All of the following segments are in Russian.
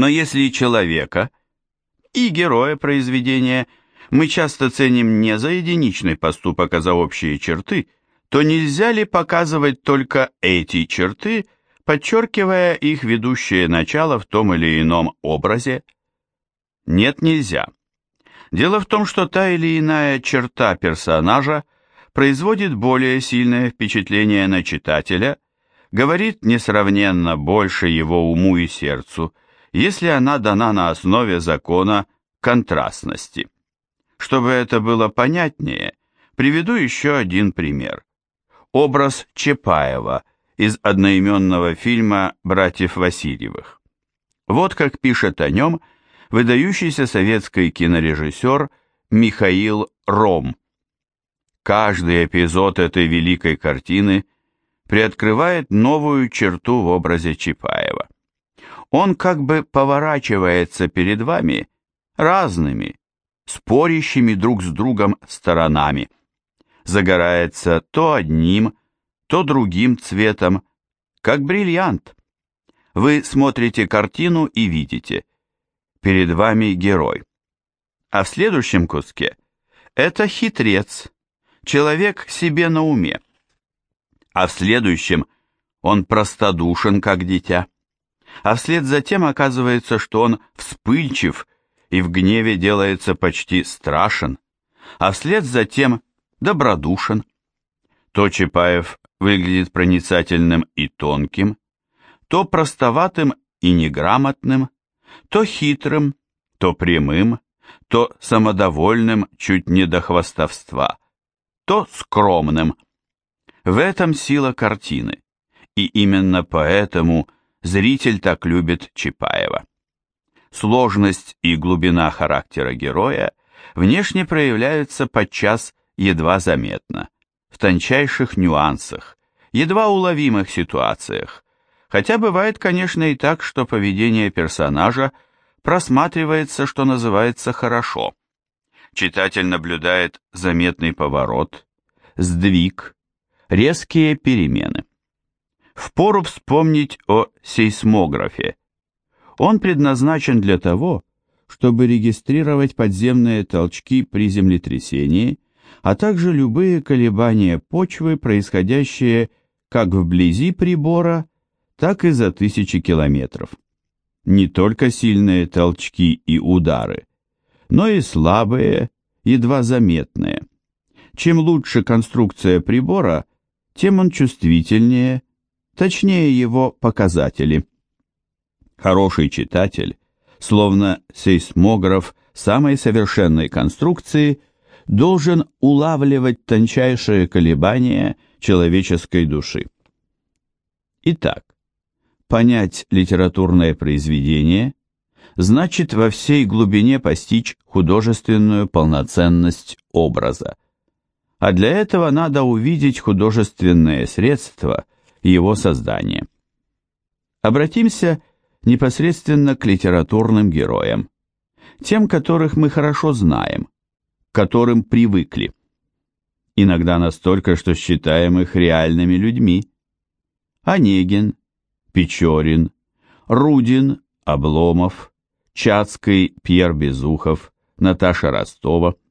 Но если человека и героя произведения мы часто ценим не за единичный поступок, а за общие черты, то нельзя ли показывать только эти черты, подчеркивая их ведущее начало в том или ином образе? Нет, нельзя. Дело в том, что та или иная черта персонажа производит более сильное впечатление на читателя, говорит несравненно больше его уму и сердцу, если она дана на основе закона контрастности. Чтобы это было понятнее, приведу еще один пример. Образ Чапаева из одноименного фильма «Братьев Васильевых». Вот как пишет о нем выдающийся советский кинорежиссер Михаил Ром. Каждый эпизод этой великой картины приоткрывает новую черту в образе Чапаева. Он как бы поворачивается перед вами разными, спорящими друг с другом сторонами. Загорается то одним, то другим цветом, как бриллиант. Вы смотрите картину и видите, перед вами герой. А в следующем куске это хитрец, человек себе на уме. А в следующем он простодушен, как дитя. А вслед за тем оказывается, что он вспыльчив и в гневе делается почти страшен. А вслед за тем добродушен. То Чапаев выглядит проницательным и тонким, то простоватым и неграмотным, то хитрым, то прямым, то самодовольным чуть не до хвастовства, то скромным. В этом сила картины, и именно поэтому зритель так любит Чапаева. Сложность и глубина характера героя внешне проявляются подчас едва заметно, в тончайших нюансах, едва уловимых ситуациях, хотя бывает, конечно, и так, что поведение персонажа просматривается, что называется, хорошо. Читатель наблюдает заметный поворот, сдвиг, резкие перемены. Впору вспомнить о сейсмографе. Он предназначен для того, чтобы регистрировать подземные толчки при землетрясении, а также любые колебания почвы, происходящие как вблизи прибора, так и за тысячи километров. Не только сильные толчки и удары, но и слабые, едва заметные. Чем лучше конструкция прибора, тем он чувствительнее, точнее его показатели. Хороший читатель, словно сейсмограф самой совершенной конструкции, должен улавливать тончайшие колебания человеческой души. Итак, понять литературное произведение значит во всей глубине постичь художественную полноценность образа а для этого надо увидеть художественные средства его создания. Обратимся непосредственно к литературным героям, тем, которых мы хорошо знаем, к которым привыкли. Иногда настолько, что считаем их реальными людьми. Онегин, Печорин, Рудин, Обломов, Чацкий, Пьер Безухов, Наташа Ростова –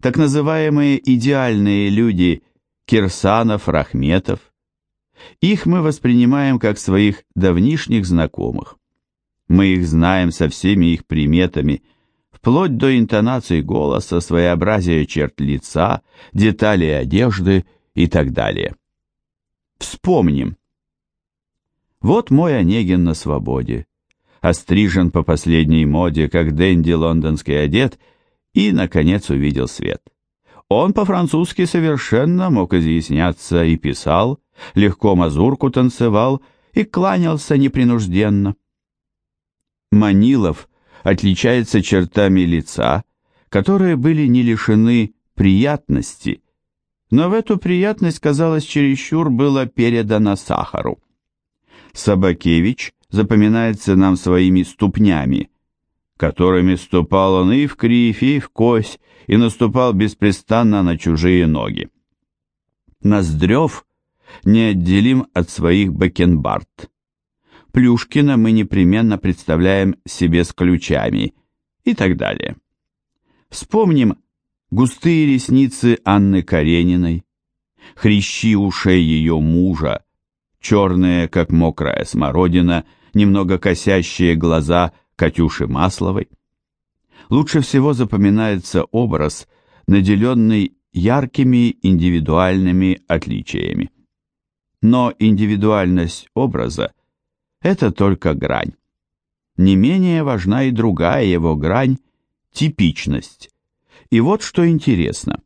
так называемые идеальные люди Кирсанов, Рахметов. Их мы воспринимаем как своих давнишних знакомых. Мы их знаем со всеми их приметами, вплоть до интонации голоса, своеобразия черт лица, деталей одежды и так далее. Вспомним. Вот мой Онегин на свободе, острижен по последней моде, как Дэнди лондонский одет – и, наконец, увидел свет. Он по-французски совершенно мог изъясняться и писал, легко мазурку танцевал и кланялся непринужденно. Манилов отличается чертами лица, которые были не лишены приятности, но в эту приятность, казалось, чересчур было передано сахару. Собакевич запоминается нам своими ступнями, которыми ступал он и в кривь, и в кость, и наступал беспрестанно на чужие ноги. Ноздрев неотделим от своих бакенбард. Плюшкина мы непременно представляем себе с ключами и так далее. Вспомним густые ресницы Анны Карениной, хрящи ушей ее мужа, черные, как мокрая смородина, немного косящие глаза Катюши Масловой. Лучше всего запоминается образ, наделенный яркими индивидуальными отличиями. Но индивидуальность образа – это только грань. Не менее важна и другая его грань – типичность. И вот что интересно.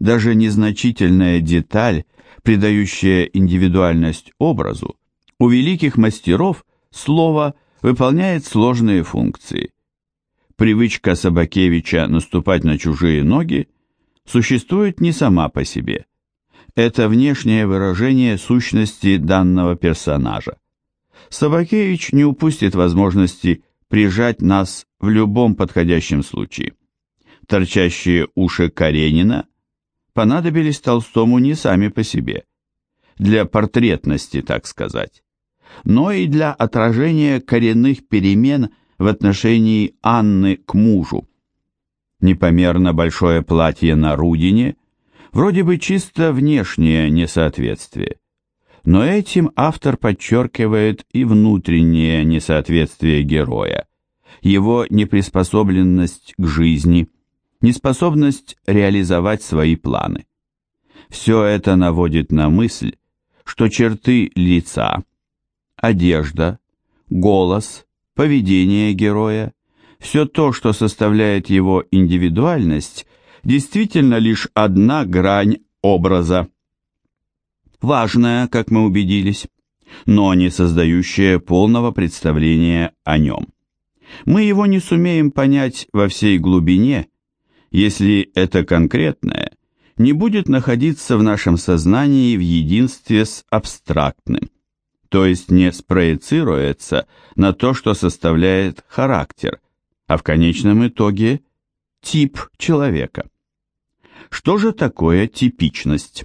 Даже незначительная деталь, придающая индивидуальность образу, у великих мастеров слово выполняет сложные функции. Привычка Собакевича наступать на чужие ноги существует не сама по себе. Это внешнее выражение сущности данного персонажа. Собакевич не упустит возможности прижать нас в любом подходящем случае. Торчащие уши Каренина понадобились Толстому не сами по себе, для портретности, так сказать, но и для отражения коренных перемен в отношении Анны к мужу. Непомерно большое платье на Рудине, вроде бы чисто внешнее несоответствие, но этим автор подчеркивает и внутреннее несоответствие героя, его неприспособленность к жизни – неспособность реализовать свои планы. Все это наводит на мысль, что черты лица, одежда, голос, поведение героя, все то, что составляет его индивидуальность, действительно лишь одна грань образа. Важная, как мы убедились, но не создающая полного представления о нем. Мы его не сумеем понять во всей глубине, если это конкретное не будет находиться в нашем сознании в единстве с абстрактным, то есть не спроецируется на то, что составляет характер, а в конечном итоге тип человека. Что же такое типичность?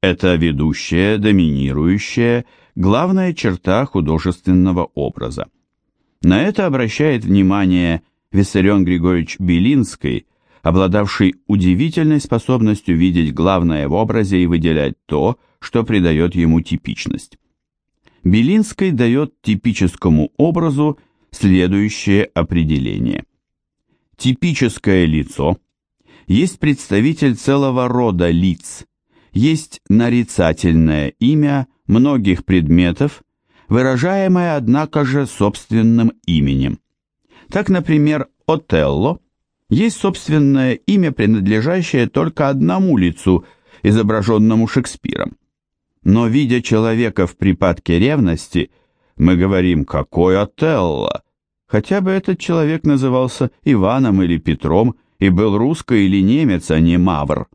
Это ведущая, доминирующая, главная черта художественного образа. На это обращает внимание Виссарион Григорьевич Белинский обладавший удивительной способностью видеть главное в образе и выделять то, что придает ему типичность. Белинский дает типическому образу следующее определение. Типическое лицо есть представитель целого рода лиц, есть нарицательное имя многих предметов, выражаемое, однако же, собственным именем. Так, например, Отелло – есть собственное имя, принадлежащее только одному лицу, изображенному Шекспиром. Но, видя человека в припадке ревности, мы говорим «какой Отелло?», хотя бы этот человек назывался Иваном или Петром и был русско или немец, а не мавр.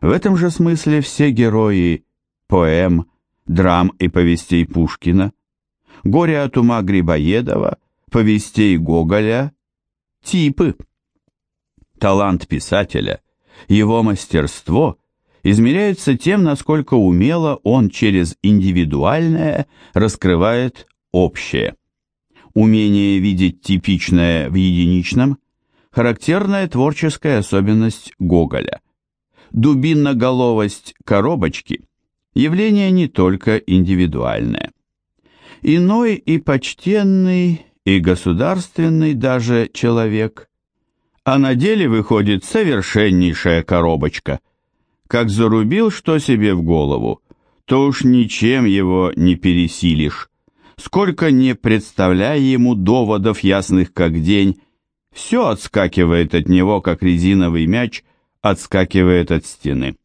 В этом же смысле все герои поэм, драм и повестей Пушкина, «Горе от ума Грибоедова», повестей Гоголя – типы – талант писателя, его мастерство измеряются тем, насколько умело он через индивидуальное раскрывает общее. Умение видеть типичное в единичном – характерная творческая особенность Гоголя. Дубинноголовость коробочки – явление не только индивидуальное. Иной и почтенный, и государственный даже человек а на деле выходит совершеннейшая коробочка. Как зарубил что себе в голову, то уж ничем его не пересилишь. Сколько не представляя ему доводов ясных как день, все отскакивает от него, как резиновый мяч отскакивает от стены.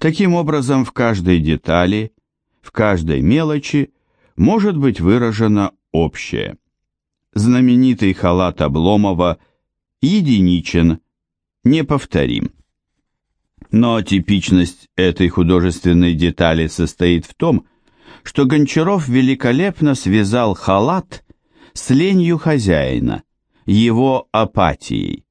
Таким образом, в каждой детали, в каждой мелочи может быть выражено общее. Знаменитый халат Обломова – единичен, неповторим. Но типичность этой художественной детали состоит в том, что Гончаров великолепно связал халат с ленью хозяина, его апатией.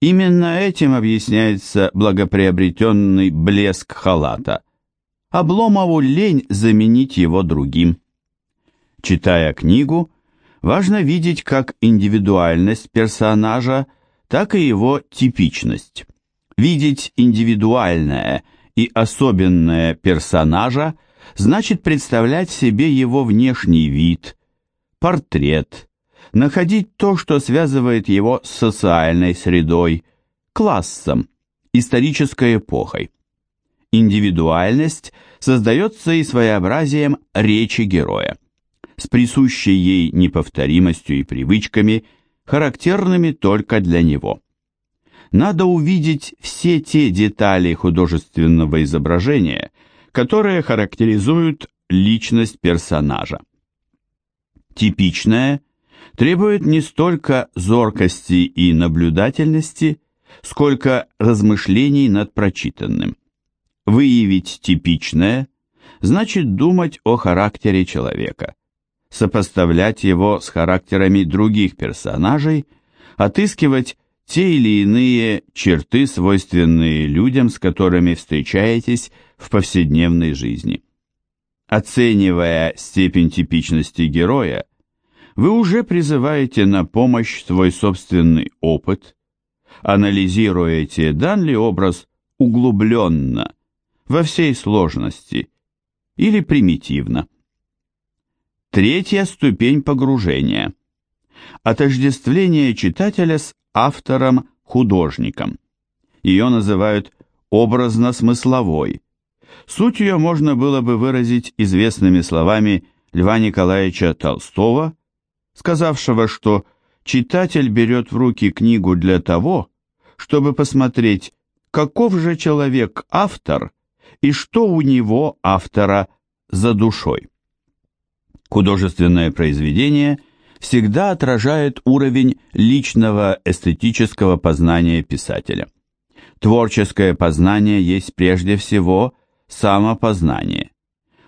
Именно этим объясняется благоприобретенный блеск халата. Обломову лень заменить его другим. Читая книгу, важно видеть как индивидуальность персонажа, так и его типичность. Видеть индивидуальное и особенное персонажа значит представлять себе его внешний вид, портрет, находить то, что связывает его с социальной средой, классом, исторической эпохой. Индивидуальность создается и своеобразием речи героя, с присущей ей неповторимостью и привычками, характерными только для него. Надо увидеть все те детали художественного изображения, которые характеризуют личность персонажа. Типичное требует не столько зоркости и наблюдательности, сколько размышлений над прочитанным. Выявить типичное значит думать о характере человека, сопоставлять его с характерами других персонажей, отыскивать те или иные черты, свойственные людям, с которыми встречаетесь в повседневной жизни. Оценивая степень типичности героя, вы уже призываете на помощь свой собственный опыт, анализируете, дан ли образ углубленно, во всей сложности или примитивно. Третья ступень погружения. Отождествление читателя с автором-художником. Ее называют образно-смысловой. Суть ее можно было бы выразить известными словами Льва Николаевича Толстого, сказавшего, что читатель берет в руки книгу для того, чтобы посмотреть, каков же человек автор и что у него автора за душой. Художественное произведение всегда отражает уровень личного эстетического познания писателя. Творческое познание есть прежде всего самопознание.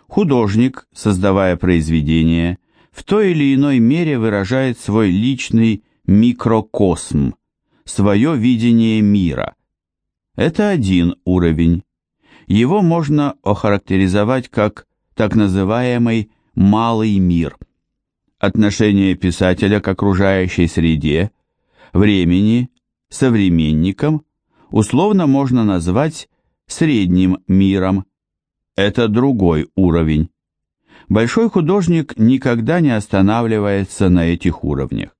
Художник, создавая произведение, в той или иной мере выражает свой личный микрокосм, свое видение мира. Это один уровень. Его можно охарактеризовать как так называемый «малый мир». Отношение писателя к окружающей среде, времени, современникам условно можно назвать средним миром. Это другой уровень. Большой художник никогда не останавливается на этих уровнях.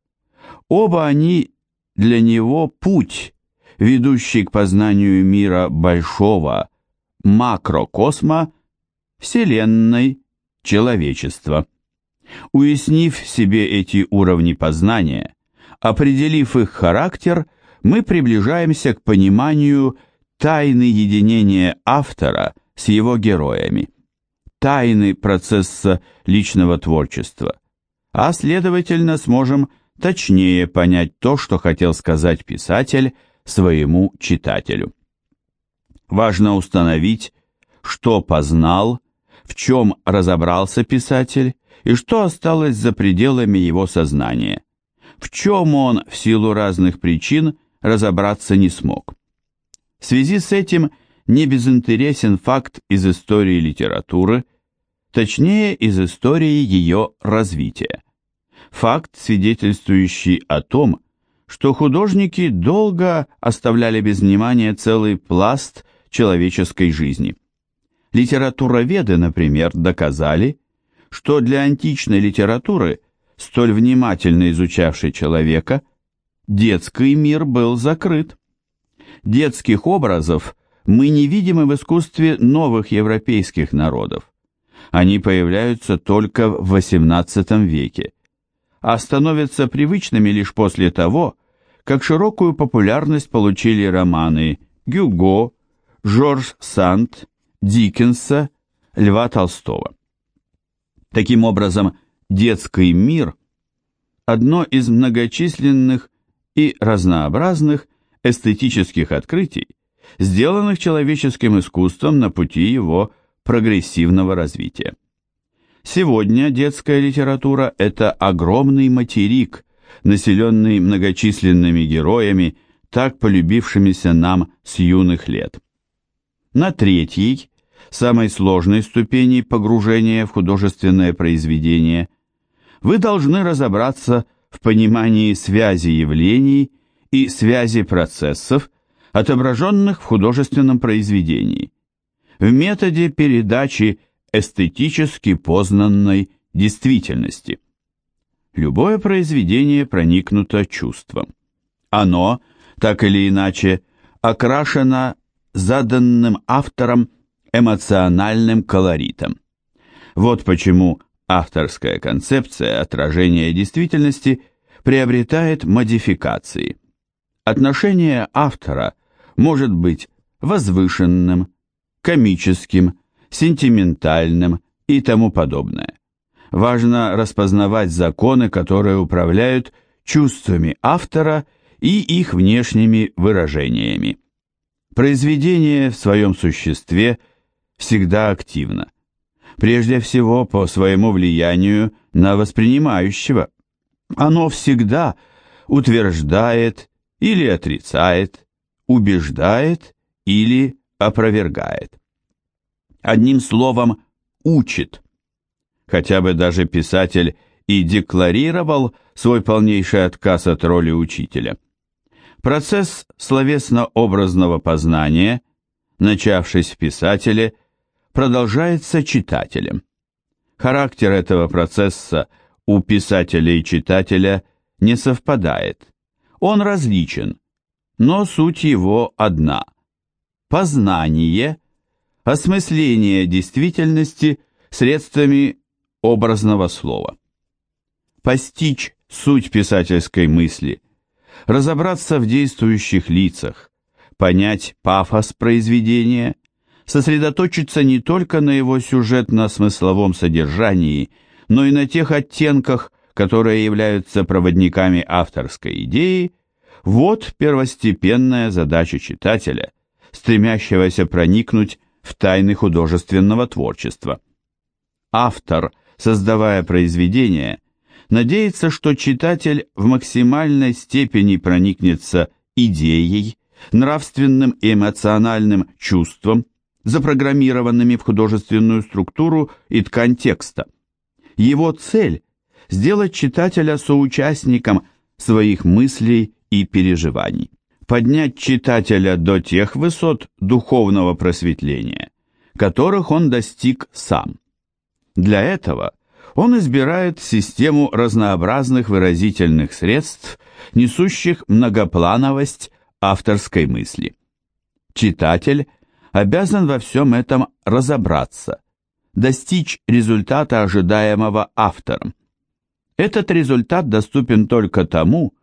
Оба они для него путь, ведущий к познанию мира большого, макрокосма, Вселенной, человечества. Уяснив себе эти уровни познания, определив их характер, мы приближаемся к пониманию тайны единения автора с его героями тайны процесса личного творчества, а следовательно сможем точнее понять то, что хотел сказать писатель своему читателю. Важно установить, что познал, в чем разобрался писатель и что осталось за пределами его сознания, в чем он в силу разных причин разобраться не смог. В связи с этим не безинтересен факт из истории литературы, точнее из истории ее развития. Факт, свидетельствующий о том, что художники долго оставляли без внимания целый пласт человеческой жизни. Литературоведы, например, доказали, что для античной литературы, столь внимательно изучавшей человека, детский мир был закрыт. Детских образов мы не видим и в искусстве новых европейских народов они появляются только в XVIII веке, а становятся привычными лишь после того, как широкую популярность получили романы Гюго, Жорж Санд, Диккенса, Льва Толстого. Таким образом, детский мир – одно из многочисленных и разнообразных эстетических открытий, сделанных человеческим искусством на пути его прогрессивного развития. Сегодня детская литература – это огромный материк, населенный многочисленными героями, так полюбившимися нам с юных лет. На третьей, самой сложной ступени погружения в художественное произведение, вы должны разобраться в понимании связи явлений и связи процессов, отображенных в художественном произведении, в методе передачи эстетически познанной действительности. Любое произведение проникнуто чувством. Оно, так или иначе, окрашено заданным автором эмоциональным колоритом. Вот почему авторская концепция отражения действительности приобретает модификации. Отношение автора может быть возвышенным, комическим, сентиментальным и тому подобное. Важно распознавать законы, которые управляют чувствами автора и их внешними выражениями. Произведение в своем существе всегда активно. Прежде всего по своему влиянию на воспринимающего. Оно всегда утверждает или отрицает, убеждает или опровергает. Одним словом, учит. Хотя бы даже писатель и декларировал свой полнейший отказ от роли учителя. Процесс словесно-образного познания, начавшись в писателе, продолжается читателем. Характер этого процесса у писателя и читателя не совпадает. Он различен, но суть его одна. Познание, осмысление действительности средствами образного слова. Постичь суть писательской мысли – разобраться в действующих лицах, понять пафос произведения, сосредоточиться не только на его сюжетно-смысловом содержании, но и на тех оттенках, которые являются проводниками авторской идеи, вот первостепенная задача читателя, стремящегося проникнуть в тайны художественного творчества. Автор, создавая произведение, надеется, что читатель в максимальной степени проникнется идеей, нравственным и эмоциональным чувством, запрограммированными в художественную структуру и ткань текста. Его цель – сделать читателя соучастником своих мыслей и переживаний, поднять читателя до тех высот духовного просветления, которых он достиг сам. Для этого – он избирает систему разнообразных выразительных средств, несущих многоплановость авторской мысли. Читатель обязан во всем этом разобраться, достичь результата, ожидаемого автором. Этот результат доступен только тому,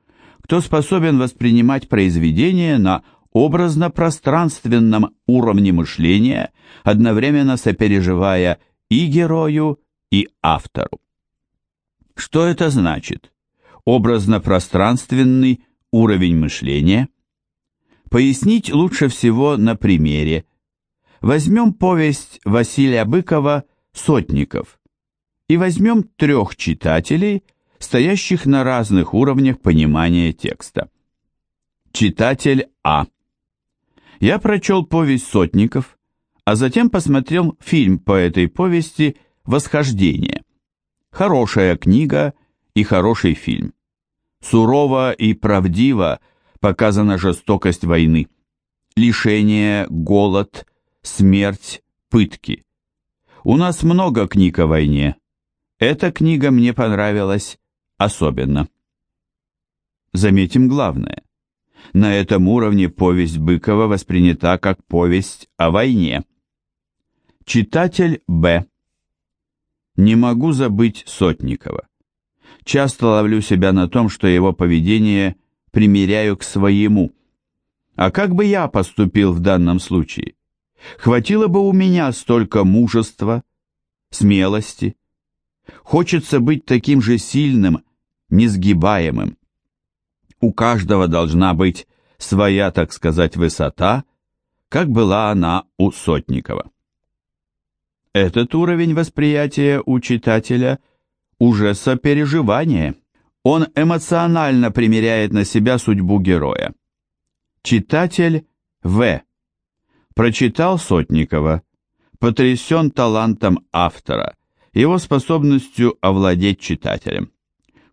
кто способен воспринимать произведение на образно-пространственном уровне мышления, одновременно сопереживая и герою, и автору. Что это значит? Образно-пространственный уровень мышления? Пояснить лучше всего на примере. Возьмем повесть Василия Быкова «Сотников» и возьмем трех читателей, стоящих на разных уровнях понимания текста. Читатель А. Я прочел повесть Сотников, а затем посмотрел фильм по этой повести – Восхождение. Хорошая книга и хороший фильм. Сурово и правдиво показана жестокость войны. Лишение, голод, смерть, пытки. У нас много книг о войне. Эта книга мне понравилась особенно. Заметим главное. На этом уровне повесть Быкова воспринята как повесть о войне. Читатель Б. Не могу забыть Сотникова. Часто ловлю себя на том, что его поведение примеряю к своему. А как бы я поступил в данном случае? Хватило бы у меня столько мужества, смелости. Хочется быть таким же сильным, несгибаемым. У каждого должна быть своя, так сказать, высота, как была она у Сотникова. Этот уровень восприятия у читателя уже сопереживание. Он эмоционально примеряет на себя судьбу героя. Читатель В. Прочитал Сотникова, потрясен талантом автора его способностью овладеть читателем.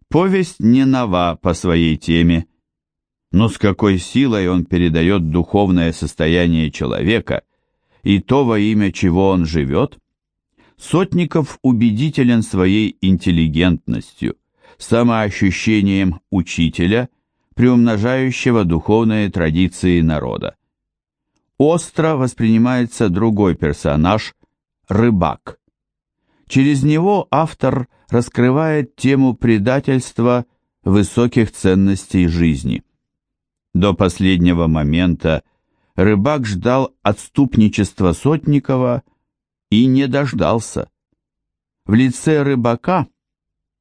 Повесть не нова по своей теме, но с какой силой он передает духовное состояние человека и то, во имя чего он живет. Сотников убедителен своей интеллигентностью, самоощущением учителя, приумножающего духовные традиции народа. Остро воспринимается другой персонаж – рыбак. Через него автор раскрывает тему предательства высоких ценностей жизни. До последнего момента рыбак ждал отступничества Сотникова и не дождался. В лице рыбака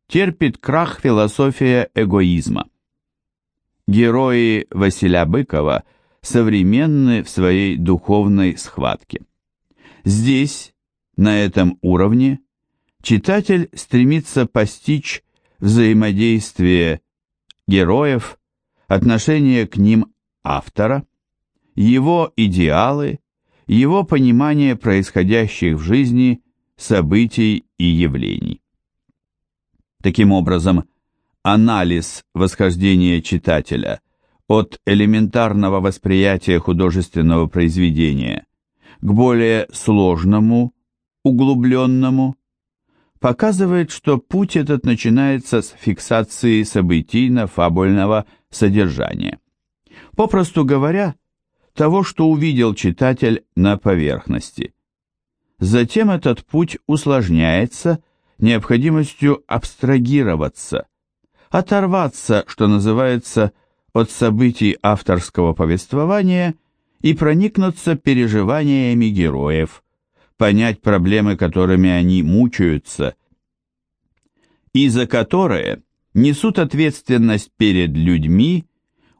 терпит крах философия эгоизма. Герои Василя Быкова современны в своей духовной схватке. Здесь, на этом уровне, читатель стремится постичь взаимодействие героев отношение к ним автора, его идеалы, его понимание происходящих в жизни событий и явлений. Таким образом, анализ восхождения читателя от элементарного восприятия художественного произведения к более сложному, углубленному, показывает, что путь этот начинается с фиксации событийно-фабульного содержания. Попросту говоря, того, что увидел читатель на поверхности. Затем этот путь усложняется необходимостью абстрагироваться, оторваться, что называется, от событий авторского повествования и проникнуться переживаниями героев, понять проблемы, которыми они мучаются, и за которые несут ответственность перед людьми,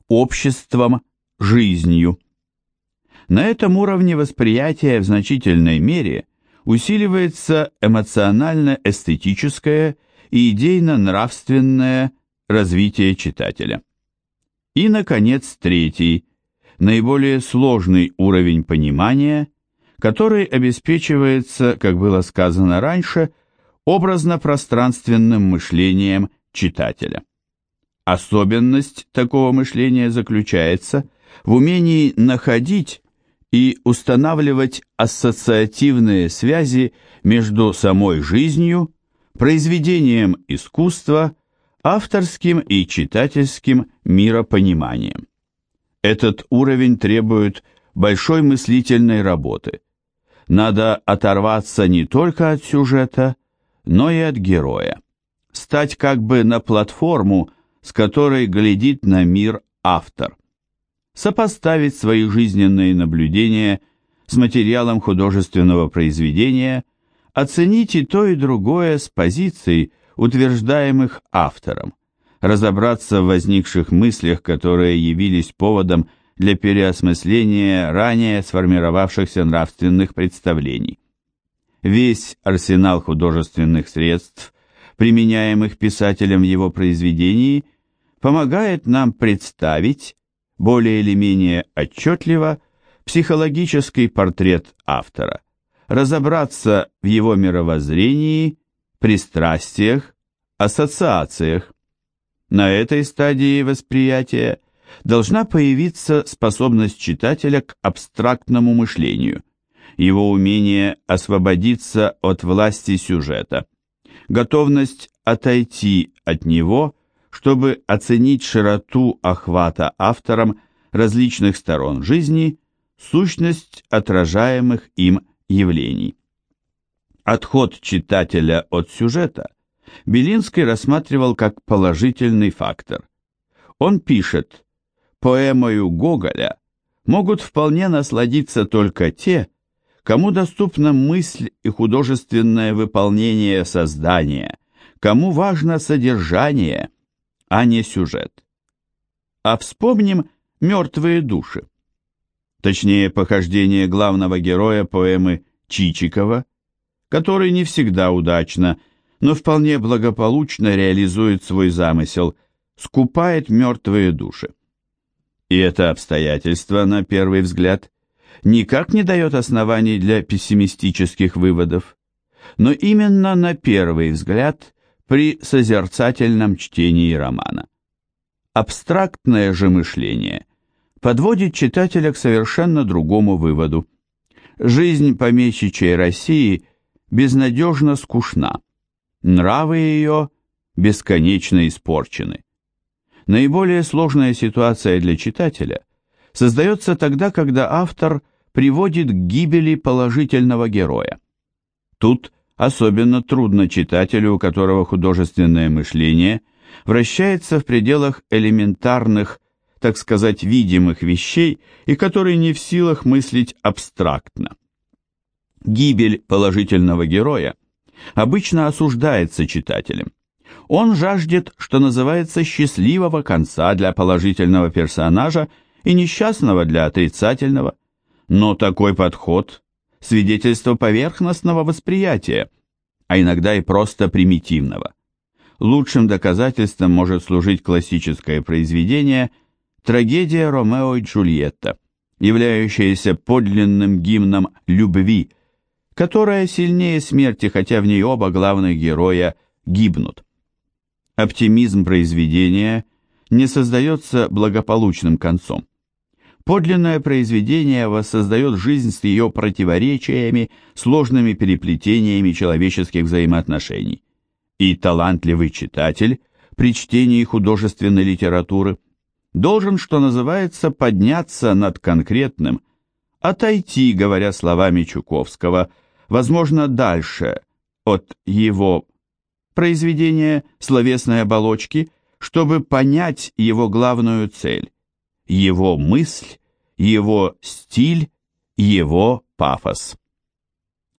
обществом, жизнью. На этом уровне восприятия в значительной мере усиливается эмоционально-эстетическое и идейно-нравственное развитие читателя. И, наконец, третий, наиболее сложный уровень понимания, который обеспечивается, как было сказано раньше, образно-пространственным мышлением читателя. Особенность такого мышления заключается в умении находить и устанавливать ассоциативные связи между самой жизнью, произведением искусства, авторским и читательским миропониманием. Этот уровень требует большой мыслительной работы. Надо оторваться не только от сюжета, но и от героя. Стать как бы на платформу, с которой глядит на мир автор. Сопоставить свои жизненные наблюдения с материалом художественного произведения, оценить и то, и другое с позиций, утверждаемых автором, разобраться в возникших мыслях, которые явились поводом для переосмысления ранее сформировавшихся нравственных представлений. Весь арсенал художественных средств, применяемых писателем в его произведении, помогает нам представить, более или менее отчетливо, психологический портрет автора, разобраться в его мировоззрении, пристрастиях, ассоциациях. На этой стадии восприятия должна появиться способность читателя к абстрактному мышлению, его умение освободиться от власти сюжета, готовность отойти от него, чтобы оценить широту охвата автором различных сторон жизни, сущность отражаемых им явлений. Отход читателя от сюжета Белинский рассматривал как положительный фактор. Он пишет, Поэмою Гоголя могут вполне насладиться только те, кому доступна мысль и художественное выполнение создания, кому важно содержание, а не сюжет. А вспомним «Мертвые души». Точнее, похождение главного героя поэмы Чичикова, который не всегда удачно, но вполне благополучно реализует свой замысел, скупает мертвые души. И это обстоятельство, на первый взгляд, никак не дает оснований для пессимистических выводов. но именно на первый взгляд при созерцательном чтении романа. Абстрактное же мышление подводит читателя к совершенно другому выводу. Жизнь помещичьей России безнадежно скучна, нравы ее бесконечно испорчены. Наиболее сложная ситуация для читателя создается тогда, когда автор приводит к гибели положительного героя. Тут особенно трудно читателю, у которого художественное мышление вращается в пределах элементарных, так сказать, видимых вещей и который не в силах мыслить абстрактно. Гибель положительного героя обычно осуждается читателем. Он жаждет, что называется, счастливого конца для положительного персонажа и несчастного для отрицательного. Но такой подход – свидетельство поверхностного восприятия, а иногда и просто примитивного. Лучшим доказательством может служить классическое произведение «Трагедия Ромео и Джульетта», являющаяся подлинным гимном любви, которая сильнее смерти, хотя в ней оба главных героя гибнут. Оптимизм произведения не создается благополучным концом. Подлинное произведение воссоздает жизнь с ее противоречиями, сложными переплетениями человеческих взаимоотношений. И талантливый читатель при чтении художественной литературы должен, что называется, подняться над конкретным, отойти, говоря словами Чуковского, возможно, дальше от его произведения словесной оболочки, чтобы понять его главную цель, его мысль, его стиль, его пафос.